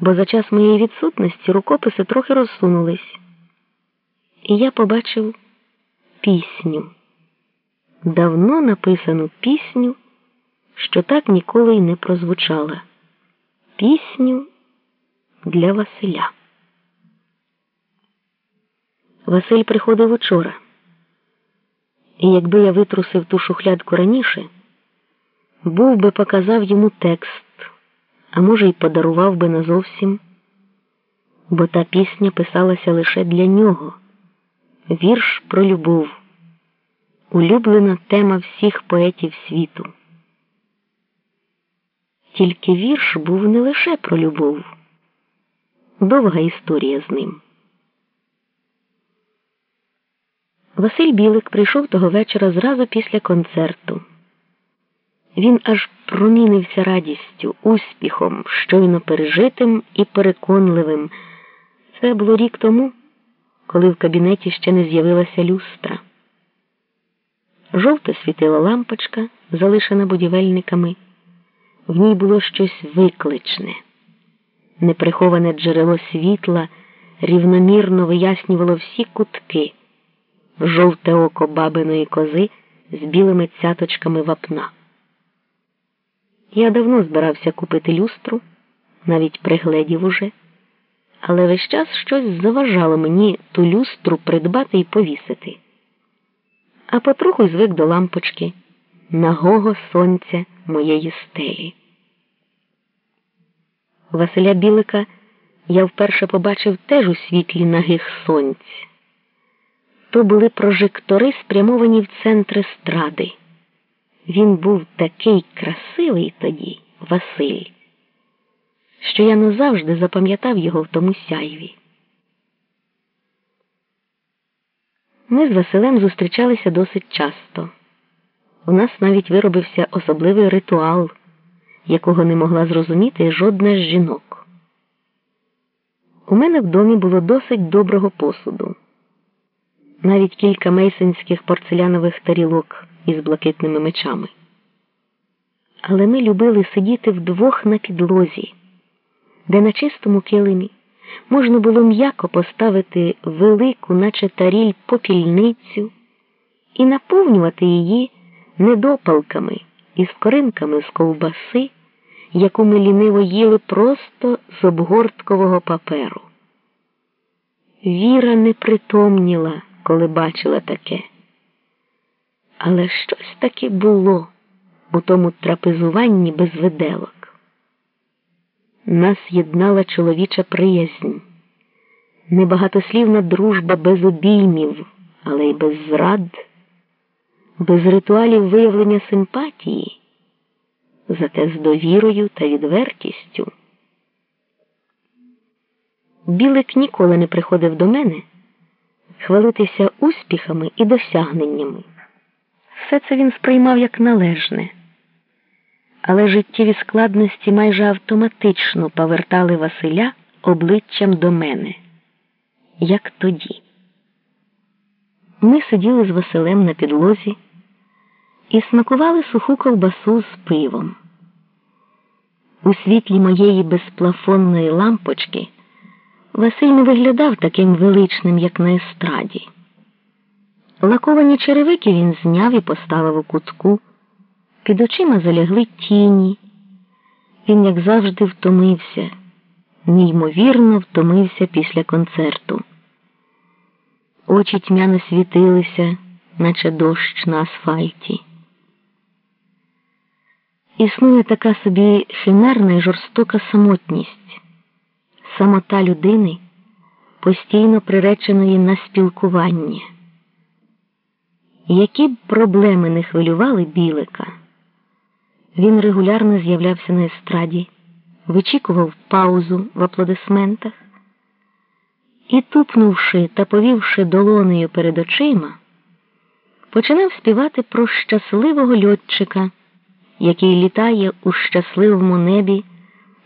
бо за час моєї відсутності рукописи трохи розсунулись. І я побачив пісню, давно написану пісню, що так ніколи й не прозвучала. Пісню для Василя. Василь приходив учора. І якби я витрусив ту шухлядку раніше, був би показав йому текст, а може, й подарував би назовсім, бо та пісня писалася лише для нього. Вірш про любов, улюблена тема всіх поетів світу. Тільки вірш був не лише про любов, довга історія з ним. Василь Білик прийшов того вечора зразу після концерту. Він аж промінився радістю, успіхом, щойно пережитим і переконливим. Це було рік тому, коли в кабінеті ще не з'явилася люстра. Жовто світила лампочка, залишена будівельниками. В ній було щось викличне, неприховане джерело світла рівномірно вияснювало всі кутки жовте око бабиної кози з білими цяточками вапна. Я давно збирався купити люстру, навіть пригледів уже, але весь час щось заважало мені ту люстру придбати і повісити. А потроху звик до лампочки, нагого сонця моєї стелі. Василя Білика я вперше побачив теж у світлі нагих сонць то були прожектори, спрямовані в центр естради. Він був такий красивий тоді, Василь, що я назавжди запам'ятав його в тому сяйві. Ми з Василем зустрічалися досить часто. У нас навіть виробився особливий ритуал, якого не могла зрозуміти жодна з жінок. У мене в домі було досить доброго посуду навіть кілька мейсинських порцелянових тарілок із блакитними мечами. Але ми любили сидіти вдвох на підлозі, де на чистому килимі можна було м'яко поставити велику, наче таріль попільницю і наповнювати її недопалками і скоринками з ковбаси, яку ми ліниво їли просто з обгорткового паперу. Віра не притомніла коли бачила таке. Але щось таки було у тому трапезуванні без виделок. Нас єднала чоловіча приязнь, небагатослівна дружба без обіймів, але й без зрад, без ритуалів виявлення симпатії, зате з довірою та відвертістю. Білик ніколи не приходив до мене хвалитися успіхами і досягненнями. Все це він сприймав як належне, але життєві складності майже автоматично повертали Василя обличчям до мене, як тоді. Ми сиділи з Василем на підлозі і смакували суху ковбасу з пивом. У світлі моєї безплафонної лампочки. Василь не виглядав таким величним, як на естраді. Лаковані черевики він зняв і поставив у кутку. Під очима залягли тіні. Він, як завжди, втомився, неймовірно втомився після концерту. Очі тьмяно світилися, наче дощ на асфальті. Існує така собі химерна і жорстока самотність самота людини, постійно приреченої на спілкування. Які б проблеми не хвилювали білика, він регулярно з'являвся на естраді, вичікував паузу в аплодисментах і, тупнувши та повівши долонею перед очима, починав співати про щасливого льотчика, який літає у щасливому небі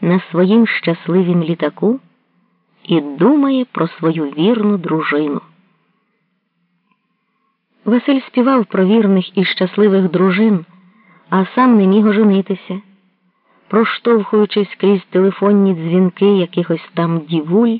на своїм щасливім літаку і думає про свою вірну дружину. Василь співав про вірних і щасливих дружин, а сам не міг оженитися. проштовхуючись крізь телефонні дзвінки якихось там дівуль.